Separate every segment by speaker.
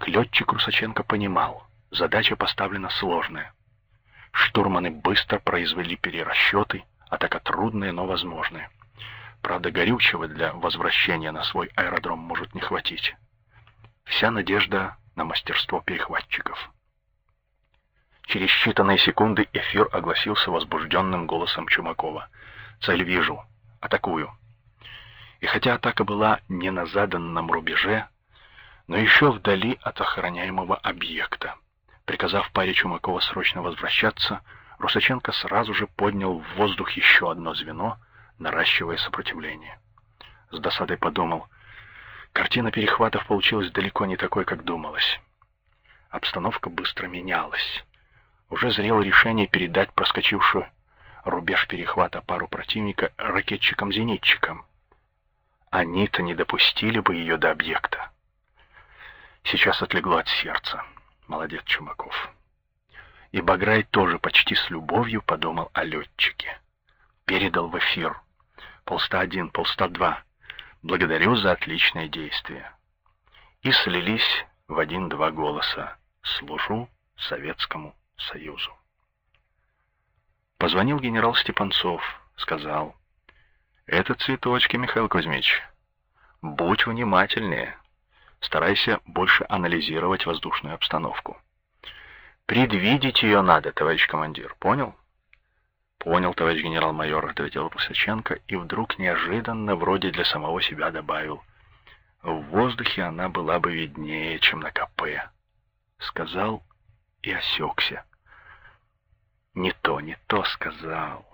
Speaker 1: Как летчик Русаченко понимал, задача поставлена сложная. Штурманы быстро произвели перерасчеты, атака трудная, но возможная. Правда, горючего для возвращения на свой аэродром может не хватить. Вся надежда на мастерство перехватчиков. Через считанные секунды эфир огласился возбужденным голосом Чумакова. «Цель вижу. Атакую». И хотя атака была не на заданном рубеже, но еще вдали от охраняемого объекта. Приказав паре Чумакова срочно возвращаться, Русаченко сразу же поднял в воздух еще одно звено, наращивая сопротивление. С досадой подумал, картина перехватов получилась далеко не такой, как думалось. Обстановка быстро менялась. Уже зрело решение передать проскочившую рубеж перехвата пару противника ракетчикам-зенитчикам. Они-то не допустили бы ее до объекта. Сейчас отлегло от сердца. Молодец, Чумаков. И Баграй тоже почти с любовью подумал о летчике. Передал в эфир. Полста один, полста два. Благодарю за отличное действие. И слились в один-два голоса. Служу Советскому Союзу. Позвонил генерал Степанцов, сказал, «Это цветочки, Михаил Кузьмич. Будь внимательнее. Старайся больше анализировать воздушную обстановку. Предвидеть ее надо, товарищ командир, понял? Понял, товарищ генерал-майор, ответил Пусаченко и вдруг неожиданно, вроде для самого себя добавил. В воздухе она была бы виднее, чем на КП. Сказал и осекся. Не то, не то сказал.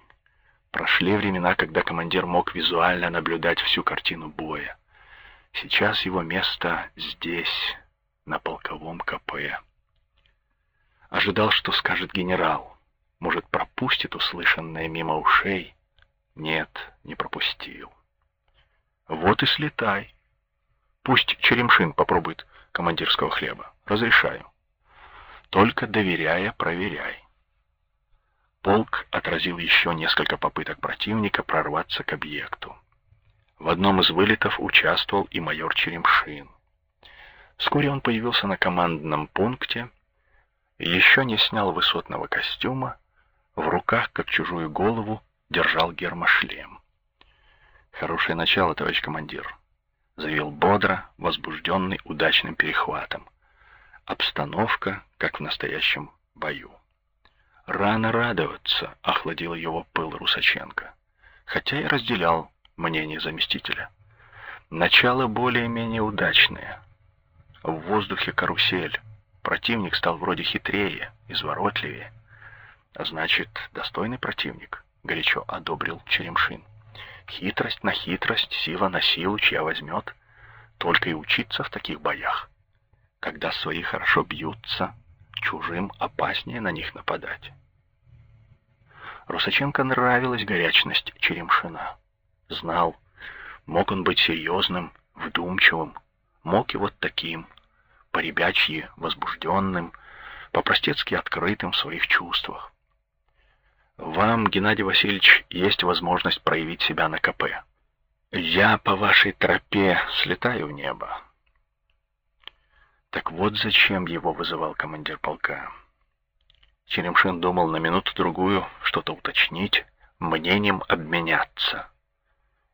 Speaker 1: Прошли времена, когда командир мог визуально наблюдать всю картину боя. Сейчас его место здесь, на полковом КП. Ожидал, что скажет генерал. Может, пропустит услышанное мимо ушей? Нет, не пропустил. Вот и слетай. Пусть Черемшин попробует командирского хлеба. Разрешаю. Только доверяя, проверяй. Полк отразил еще несколько попыток противника прорваться к объекту. В одном из вылетов участвовал и майор Черемшин. Вскоре он появился на командном пункте, еще не снял высотного костюма, в руках, как чужую голову, держал гермошлем. «Хорошее начало, товарищ командир», — заявил бодро, возбужденный удачным перехватом. Обстановка, как в настоящем бою. «Рано радоваться», — охладил его пыл Русаченко, хотя и разделял мнение заместителя. Начало более-менее удачное. В воздухе карусель. Противник стал вроде хитрее, изворотливее. Значит, достойный противник, горячо одобрил Черемшин. Хитрость на хитрость, сила на силу, чья возьмет. Только и учиться в таких боях. Когда свои хорошо бьются, чужим опаснее на них нападать. Русаченко нравилась горячность Черемшина. Знал, мог он быть серьезным, вдумчивым, мог и вот таким, по-ребячьи возбужденным, по-простецки открытым в своих чувствах. Вам, Геннадий Васильевич, есть возможность проявить себя на КП. Я по вашей тропе слетаю в небо. Так вот зачем его вызывал командир полка. Черемшин думал на минуту-другую что-то уточнить, мнением обменяться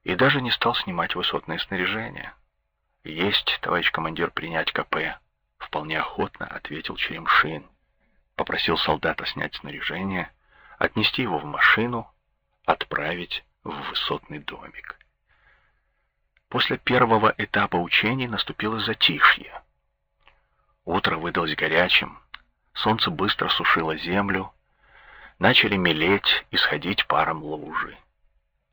Speaker 1: и даже не стал снимать высотное снаряжение. «Есть, товарищ командир, принять КП», — вполне охотно ответил Черемшин. Попросил солдата снять снаряжение, отнести его в машину, отправить в высотный домик. После первого этапа учений наступило затишье. Утро выдалось горячим, солнце быстро сушило землю, начали мелеть и сходить паром лужи.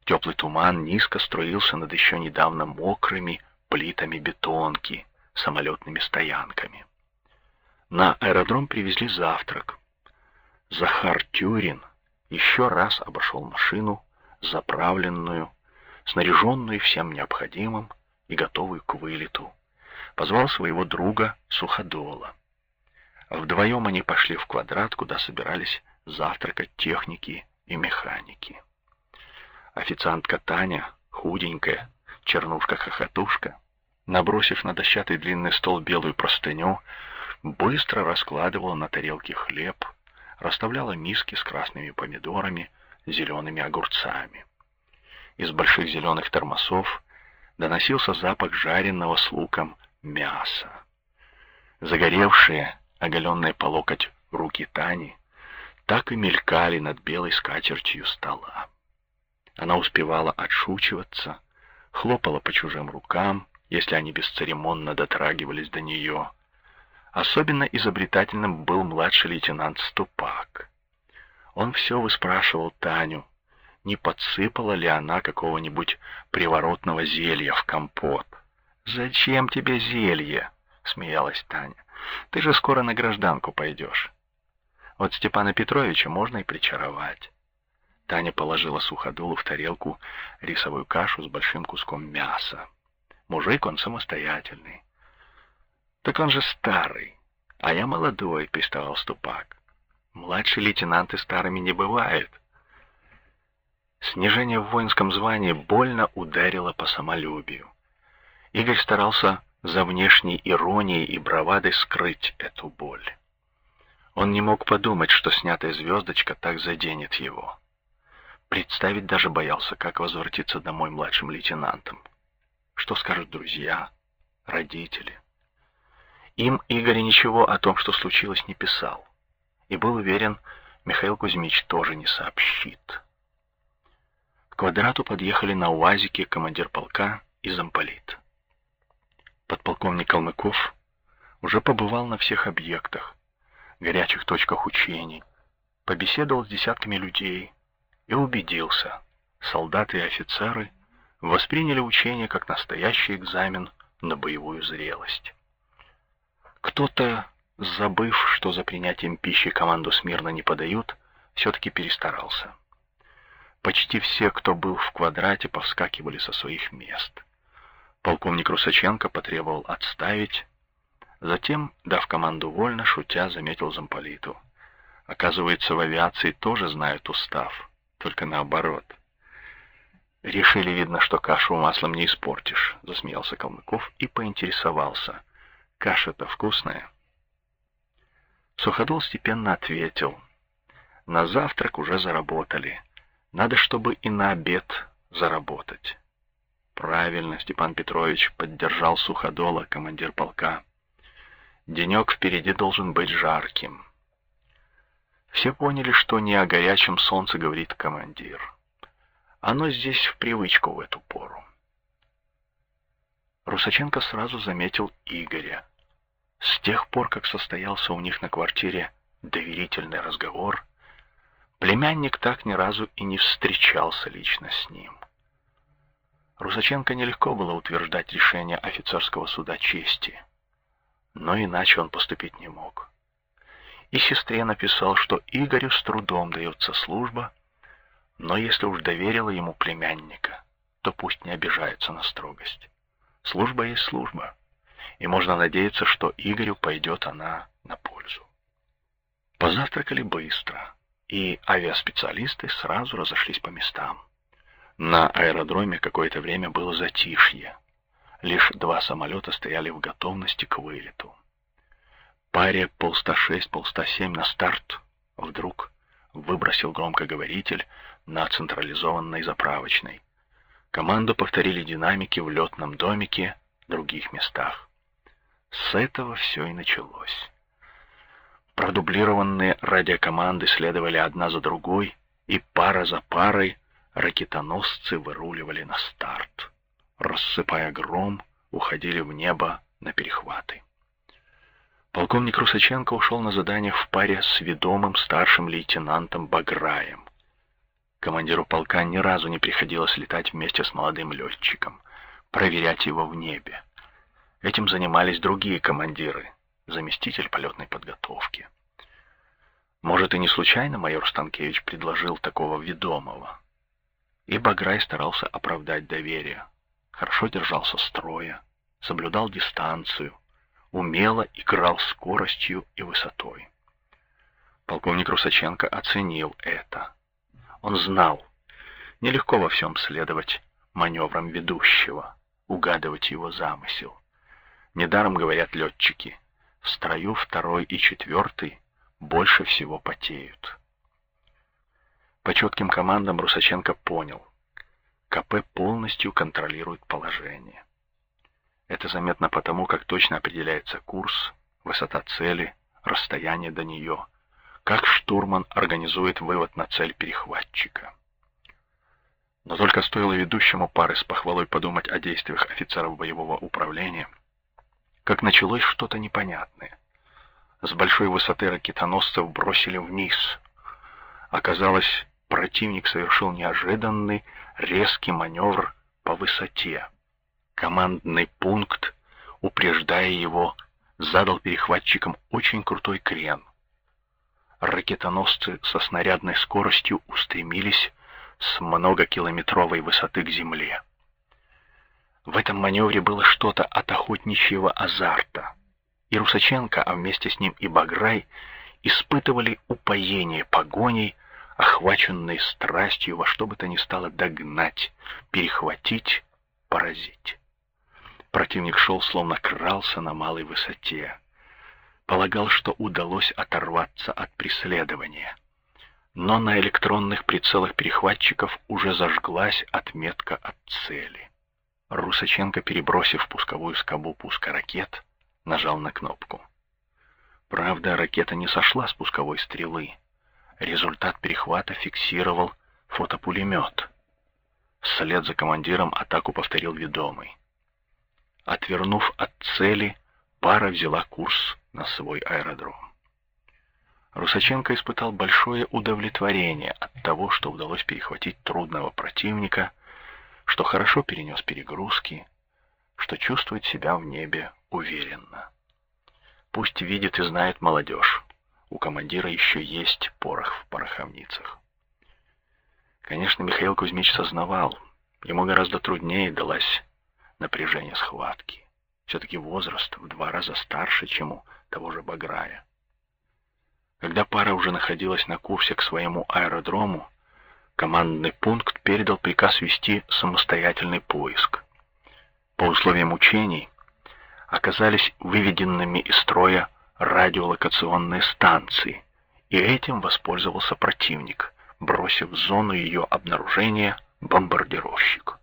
Speaker 1: Теплый туман низко струился над еще недавно мокрыми плитами бетонки, самолетными стоянками. На аэродром привезли завтрак. Захар Тюрин еще раз обошел машину, заправленную, снаряженную всем необходимым и готовую к вылету. Позвал своего друга Суходола. Вдвоем они пошли в квадрат, куда собирались завтракать техники и механики. Официантка Таня, худенькая, чернушка-хохотушка, набросив на дощатый длинный стол белую простыню, быстро раскладывала на тарелке хлеб, расставляла миски с красными помидорами, зелеными огурцами. Из больших зеленых тормосов доносился запах жареного с луком мяса. Загоревшие, оголенные по локоть руки Тани, так и мелькали над белой скатертью стола. Она успевала отшучиваться, хлопала по чужим рукам, если они бесцеремонно дотрагивались до нее. Особенно изобретательным был младший лейтенант Ступак. Он все выспрашивал Таню, не подсыпала ли она какого-нибудь приворотного зелья в компот. «Зачем тебе зелье?» — смеялась Таня. «Ты же скоро на гражданку пойдешь. Вот Степана Петровича можно и причаровать». Таня положила суходолу в тарелку рисовую кашу с большим куском мяса. Мужик он самостоятельный. «Так он же старый, а я молодой», — приставал Ступак. «Младшие лейтенанты старыми не бывают». Снижение в воинском звании больно ударило по самолюбию. Игорь старался за внешней иронией и бравадой скрыть эту боль. Он не мог подумать, что снятая звездочка так заденет его. Представить даже боялся, как возвратиться домой младшим лейтенантом. Что скажут друзья, родители? Им Игорь ничего о том, что случилось, не писал. И был уверен, Михаил Кузьмич тоже не сообщит. К квадрату подъехали на УАЗике командир полка и замполит. Подполковник Калмыков уже побывал на всех объектах, горячих точках учений, побеседовал с десятками людей и убедился, солдаты и офицеры восприняли учение как настоящий экзамен на боевую зрелость. Кто-то, забыв, что за принятием пищи команду смирно не подают, все-таки перестарался. Почти все, кто был в квадрате, повскакивали со своих мест. Полковник Русаченко потребовал отставить. Затем, дав команду вольно, шутя, заметил замполиту. Оказывается, в авиации тоже знают устав, только наоборот. Решили, видно, что кашу маслом не испортишь, засмеялся Калмыков и поинтересовался. Каша-то вкусная. Суходол степенно ответил. На завтрак уже заработали. Надо, чтобы и на обед заработать. Правильно, Степан Петрович поддержал Суходола, командир полка. Денек впереди должен быть жарким. Все поняли, что не о горячем солнце говорит командир. Оно здесь в привычку в эту пору. Русаченко сразу заметил Игоря. С тех пор, как состоялся у них на квартире доверительный разговор, племянник так ни разу и не встречался лично с ним. Русаченко нелегко было утверждать решение офицерского суда чести, но иначе он поступить не мог. И сестре написал, что Игорю с трудом дается служба, но если уж доверила ему племянника, то пусть не обижается на строгость. Служба есть служба, и можно надеяться, что Игорю пойдет она на пользу. Позавтракали быстро, и авиаспециалисты сразу разошлись по местам. На аэродроме какое-то время было затишье. Лишь два самолета стояли в готовности к вылету. Паре полста шесть, полста семь на старт. Вдруг выбросил громкоговоритель на централизованной заправочной. Команду повторили динамики в летном домике, других местах. С этого все и началось. Продублированные радиокоманды следовали одна за другой, и пара за парой ракетоносцы выруливали на старт. Рассыпая гром, уходили в небо на перехваты. Полковник Русаченко ушел на задание в паре с ведомым старшим лейтенантом Баграем. Командиру полка ни разу не приходилось летать вместе с молодым летчиком, проверять его в небе. Этим занимались другие командиры, заместитель полетной подготовки. Может, и не случайно майор Станкевич предложил такого ведомого. И Баграй старался оправдать доверие. Хорошо держался строя, соблюдал дистанцию, умело играл скоростью и высотой. Полковник Русаченко оценил это. Он знал, нелегко во всем следовать маневрам ведущего, угадывать его замысел. Недаром говорят летчики, в строю второй и четвертый больше всего потеют. По четким командам Русаченко понял, КП полностью контролирует положение. Это заметно потому, как точно определяется курс, высота цели, расстояние до нее, как штурман организует вывод на цель перехватчика. Но только стоило ведущему пары с похвалой подумать о действиях офицеров боевого управления, как началось что-то непонятное. С большой высоты ракетоносцев бросили вниз. Оказалось, противник совершил неожиданный, резкий маневр по высоте. Командный пункт, упреждая его, задал перехватчикам очень крутой крен. Ракетоносцы со снарядной скоростью устремились с многокилометровой высоты к земле. В этом маневре было что-то от охотничьего азарта. И Русаченко, а вместе с ним и Баграй, испытывали упоение погоней, охваченной страстью во что бы то ни стало догнать, перехватить, поразить. Противник шел, словно крался на малой высоте. Полагал, что удалось оторваться от преследования. Но на электронных прицелах перехватчиков уже зажглась отметка от цели. Русаченко, перебросив пусковую скобу пуска ракет, нажал на кнопку. Правда, ракета не сошла с пусковой стрелы. Результат перехвата фиксировал фотопулемет. Вслед за командиром атаку повторил ведомый. Отвернув от цели, пара взяла курс на свой аэродром. Русаченко испытал большое удовлетворение от того, что удалось перехватить трудного противника, что хорошо перенес перегрузки, что чувствует себя в небе уверенно. Пусть видит и знает молодежь, у командира еще есть порох в пороховницах. Конечно, Михаил Кузьмич сознавал, ему гораздо труднее далась напряжение схватки. Все-таки возраст в два раза старше, чем у того же Баграя. Когда пара уже находилась на курсе к своему аэродрому, командный пункт передал приказ вести самостоятельный поиск. По условиям учений оказались выведенными из строя радиолокационные станции, и этим воспользовался противник, бросив в зону ее обнаружения бомбардировщик.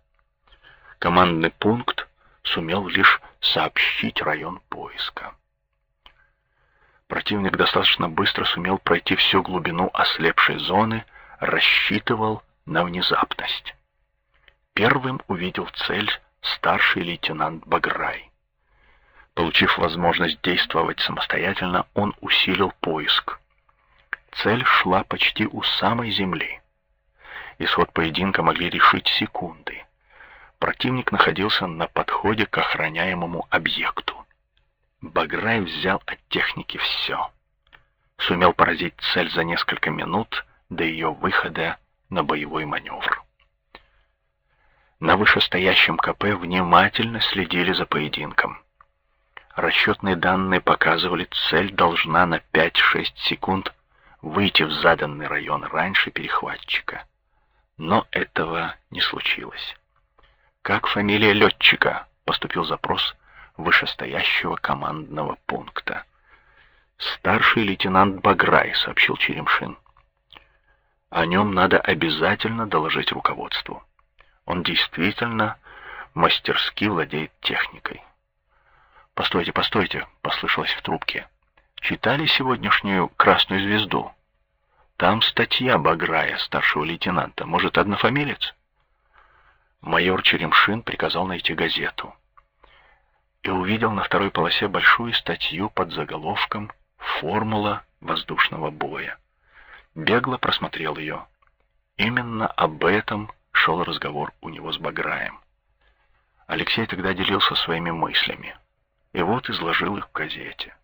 Speaker 1: Командный пункт сумел лишь сообщить район поиска. Противник достаточно быстро сумел пройти всю глубину ослепшей зоны, рассчитывал на внезапность. Первым увидел цель старший лейтенант Баграй. Получив возможность действовать самостоятельно, он усилил поиск. Цель шла почти у самой земли. Исход поединка могли решить секунды. Противник находился на подходе к охраняемому объекту. Баграй взял от техники все. Сумел поразить цель за несколько минут до ее выхода на боевой маневр. На вышестоящем КП внимательно следили за поединком. Расчетные данные показывали, цель должна на 5-6 секунд выйти в заданный район раньше перехватчика. Но этого не случилось. «Как фамилия летчика?» — поступил запрос вышестоящего командного пункта. «Старший лейтенант Баграй», — сообщил Черемшин. «О нем надо обязательно доложить руководству. Он действительно мастерски владеет техникой». «Постойте, постойте», — послышалось в трубке. «Читали сегодняшнюю «Красную звезду»?» Там статья Баграя, старшего лейтенанта. Может, однофамилец?» Майор Черемшин приказал найти газету. И увидел на второй полосе большую статью под заголовком «Формула воздушного боя». Бегло просмотрел ее. Именно об этом шел разговор у него с Баграем. Алексей тогда делился своими мыслями и вот изложил их в газете.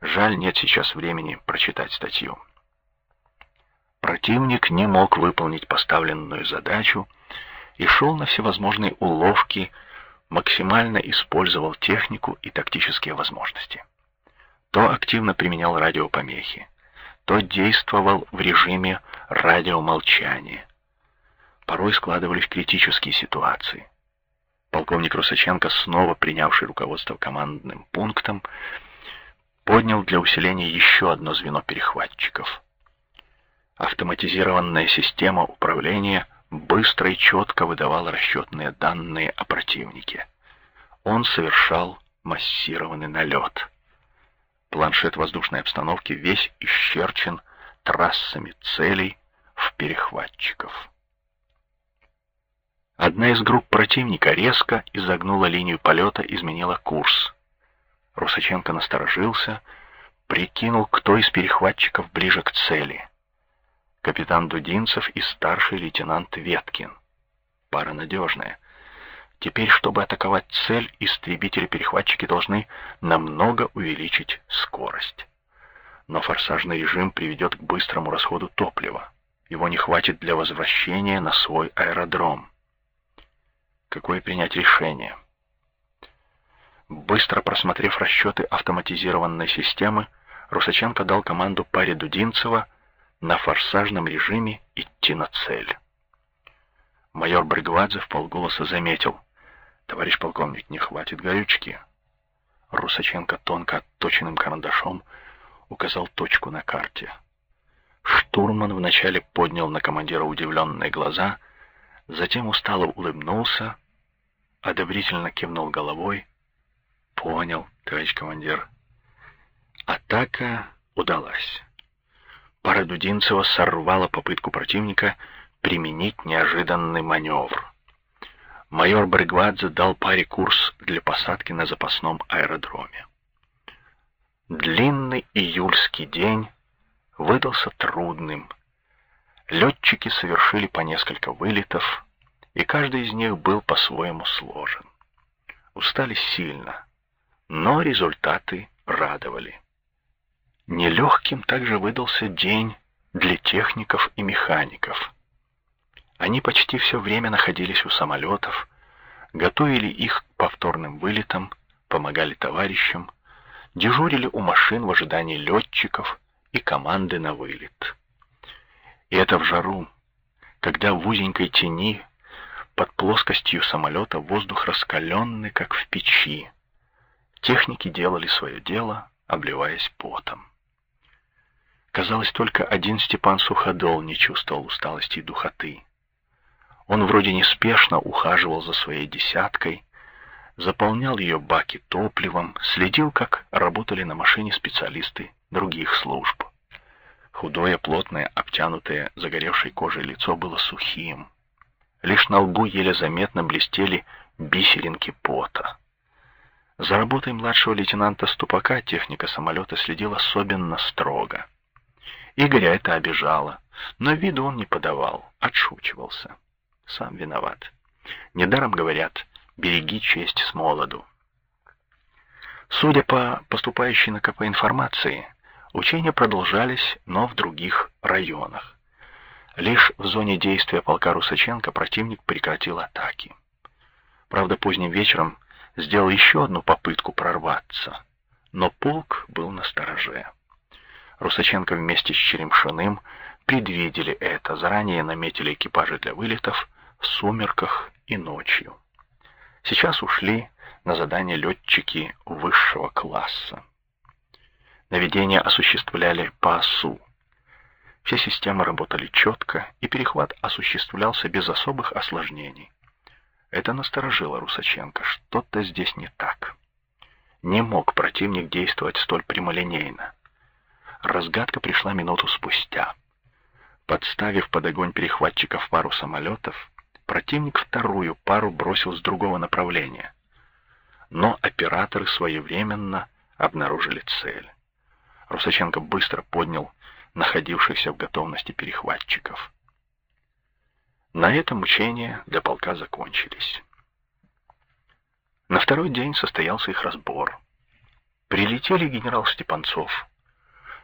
Speaker 1: Жаль, нет сейчас времени прочитать статью. Противник не мог выполнить поставленную задачу и шел на всевозможные уловки, максимально использовал технику и тактические возможности. То активно применял радиопомехи, то действовал в режиме радиомолчания. Порой складывались критические ситуации. Полковник Русаченко, снова принявший руководство командным пунктом, поднял для усиления еще одно звено перехватчиков. Автоматизированная система управления быстро и четко выдавала расчетные данные о противнике. Он совершал массированный налет. Планшет воздушной обстановки весь исчерчен трассами целей в перехватчиков. Одна из групп противника резко изогнула линию полета, изменила курс. Русаченко насторожился, прикинул, кто из перехватчиков ближе к цели. Капитан Дудинцев и старший лейтенант Веткин. Пара надежная. Теперь, чтобы атаковать цель, истребители-перехватчики должны намного увеличить скорость. Но форсажный режим приведет к быстрому расходу топлива. Его не хватит для возвращения на свой аэродром. Какое принять решение? Быстро просмотрев расчеты автоматизированной системы, Русаченко дал команду паре Дудинцева на форсажном режиме идти на цель. Майор Брыгвадзе в полголоса заметил — «Товарищ полковник, не хватит горючки». Русаченко тонко отточенным карандашом указал точку на карте. Штурман вначале поднял на командира удивленные глаза, затем устало улыбнулся, одобрительно кивнул головой. «Понял, товарищ командир». Атака удалась. Пара Дудинцева сорвала попытку противника применить неожиданный маневр майор Бригвадзе дал паре курс для посадки на запасном аэродроме. Длинный июльский день выдался трудным. Летчики совершили по несколько вылетов, и каждый из них был по-своему сложен. Устали сильно, но результаты радовали. Нелегким также выдался день для техников и механиков — они почти все время находились у самолетов, готовили их к повторным вылетам, помогали товарищам, дежурили у машин в ожидании летчиков и команды на вылет. И это в жару, когда в узенькой тени под плоскостью самолета воздух раскаленный, как в печи. Техники делали свое дело, обливаясь потом. Казалось, только один Степан Суходол не чувствовал усталости и духоты. Он вроде неспешно ухаживал за своей десяткой, заполнял ее баки топливом, следил, как работали на машине специалисты других служб. Худое, плотное, обтянутое загоревшей кожей лицо было сухим. Лишь на лбу еле заметно блестели бисеринки пота. За работой младшего лейтенанта Ступака техника самолета следил особенно строго. Игоря это обижало, но виду он не подавал, отшучивался сам виноват. Недаром говорят, береги честь с молоду. Судя по поступающей на КП информации, учения продолжались, но в других районах. Лишь в зоне действия полка Русаченко противник прекратил атаки. Правда, поздним вечером сделал еще одну попытку прорваться, но полк был на стороже. Русаченко вместе с Черемшиным предвидели это, заранее наметили экипажи для вылетов, в сумерках и ночью. Сейчас ушли на задание летчики высшего класса. Наведение осуществляли по ОСУ. Все системы работали четко, и перехват осуществлялся без особых осложнений. Это насторожило Русаченко. Что-то здесь не так. Не мог противник действовать столь прямолинейно. Разгадка пришла минуту спустя. Подставив под огонь перехватчиков пару самолетов, Противник вторую пару бросил с другого направления. Но операторы своевременно обнаружили цель. Русаченко быстро поднял находившихся в готовности перехватчиков. На этом учения для полка закончились. На второй день состоялся их разбор. Прилетели генерал Степанцов,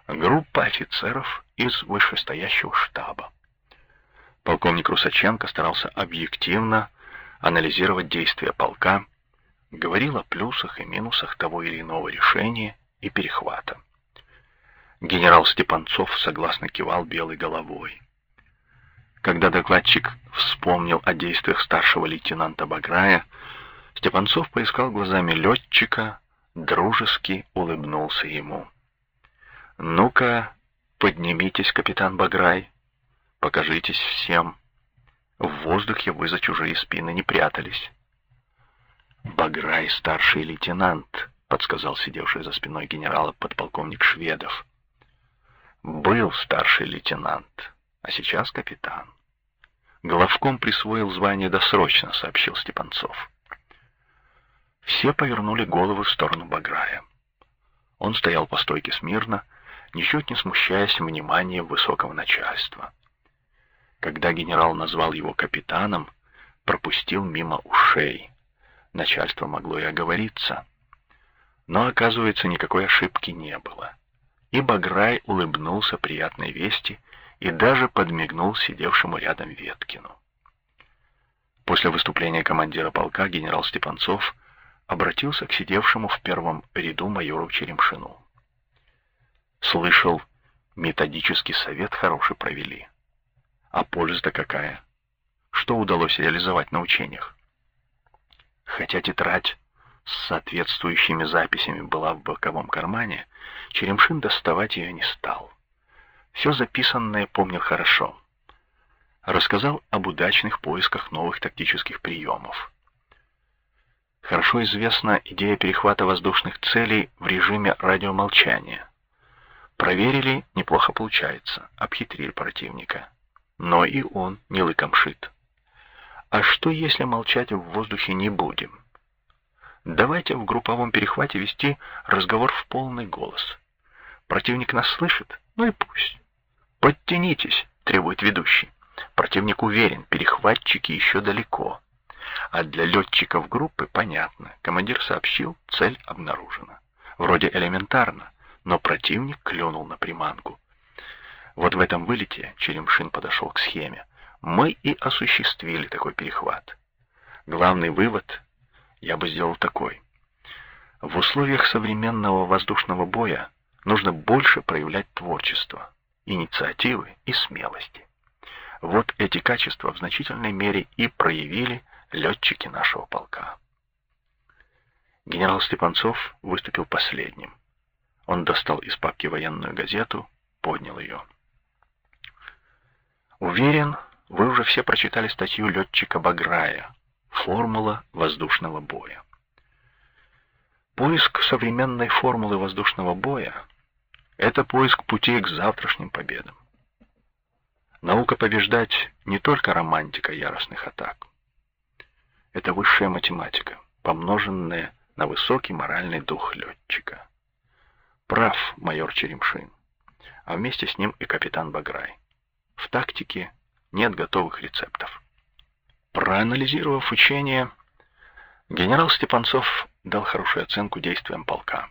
Speaker 1: группа офицеров из вышестоящего штаба. Полковник Русаченко старался объективно анализировать действия полка, говорил о плюсах и минусах того или иного решения и перехвата. Генерал Степанцов согласно кивал белой головой. Когда докладчик вспомнил о действиях старшего лейтенанта Баграя, Степанцов поискал глазами летчика, дружески улыбнулся ему. «Ну-ка, поднимитесь, капитан Баграй, покажитесь всем. В воздухе вы за чужие спины не прятались». «Баграй, старший лейтенант», — подсказал сидевший за спиной генерала подполковник Шведов. «Был старший лейтенант, а сейчас капитан». Головком присвоил звание досрочно, сообщил Степанцов. Все повернули головы в сторону Баграя. Он стоял по стойке смирно, ничуть не смущаясь вниманием высокого начальства. Когда генерал назвал его капитаном, пропустил мимо ушей. Начальство могло и оговориться. Но, оказывается, никакой ошибки не было. И Баграй улыбнулся приятной вести и даже подмигнул сидевшему рядом Веткину. После выступления командира полка генерал Степанцов обратился к сидевшему в первом ряду майору Черемшину. Слышал, методический совет хороший провели. А польза-то какая? Что удалось реализовать на учениях? Хотя тетрадь с соответствующими записями была в боковом кармане, Черемшин доставать ее не стал. Все записанное помнил хорошо. Рассказал об удачных поисках новых тактических приемов. Хорошо известна идея перехвата воздушных целей в режиме радиомолчания. Проверили, неплохо получается, обхитрили противника. Но и он не лыком шит. А что, если молчать в воздухе не будем? Давайте в групповом перехвате вести разговор в полный голос. Противник нас слышит? Ну и пусть. Подтянитесь, требует ведущий. Противник уверен, перехватчики еще далеко. А для летчиков группы понятно. Командир сообщил, цель обнаружена. Вроде элементарно, но противник клюнул на приманку. Вот в этом вылете Черемшин подошел к схеме. Мы и осуществили такой перехват. Главный вывод я бы сделал такой. В условиях современного воздушного боя нужно больше проявлять творчество, инициативы и смелости. Вот эти качества в значительной мере и проявили летчики нашего полка. Генерал Степанцов выступил последним. Он достал из папки военную газету, поднял ее. Уверен, вы уже все прочитали статью летчика Баграя «Формула воздушного боя». Поиск современной формулы воздушного боя — это поиск путей к завтрашним победам. Наука побеждать не только романтика яростных атак. Это высшая математика, помноженная на высокий моральный дух летчика. Прав майор Черемшин, а вместе с ним и капитан Баграй. В тактике нет готовых рецептов. Проанализировав учение, генерал Степанцов дал хорошую оценку действиям полка.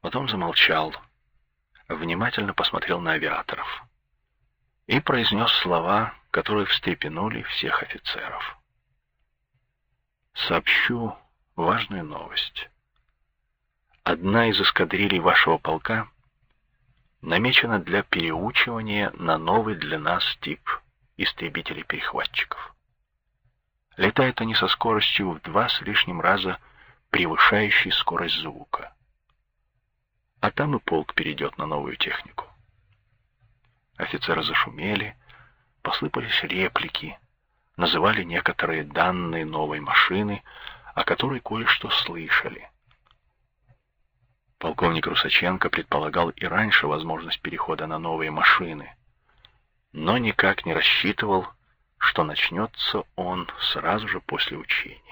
Speaker 1: Потом замолчал, внимательно посмотрел на авиаторов и произнес слова, которые встрепенули всех офицеров сообщу важную новость. Одна из эскадрилей вашего полка намечена для переучивания на новый для нас тип истребителей-перехватчиков. Летают они со скоростью в два с лишним раза превышающей скорость звука. А там и полк перейдет на новую технику. Офицеры зашумели, посыпались реплики, называли некоторые данные новой машины, о которой кое-что слышали. Полковник Русаченко предполагал и раньше возможность перехода на новые машины, но никак не рассчитывал, что начнется он сразу же после учений.